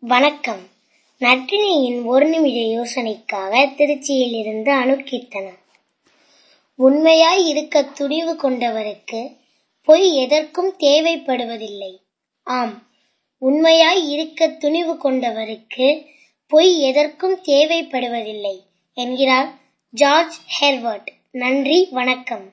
வணக்கம். நட்டினியின் ஒரு நிமிட யோசனைக்காக திருச்சியிலிருந்து அணுகீர்த்தனா உண்மையாய் இருக்க துணிவு கொண்டவருக்கு பொய் எதற்கும் தேவைப்படுவதில்லை. ஆம் உண்மையாய் இருக்க துணிவு கொண்டவருக்கு பொய் எதற்கும் தேவைப்படுவதில்லை என்கிறார் ஜார்ஜ் ஹெர்வர்ட். நன்றி வணக்கம்.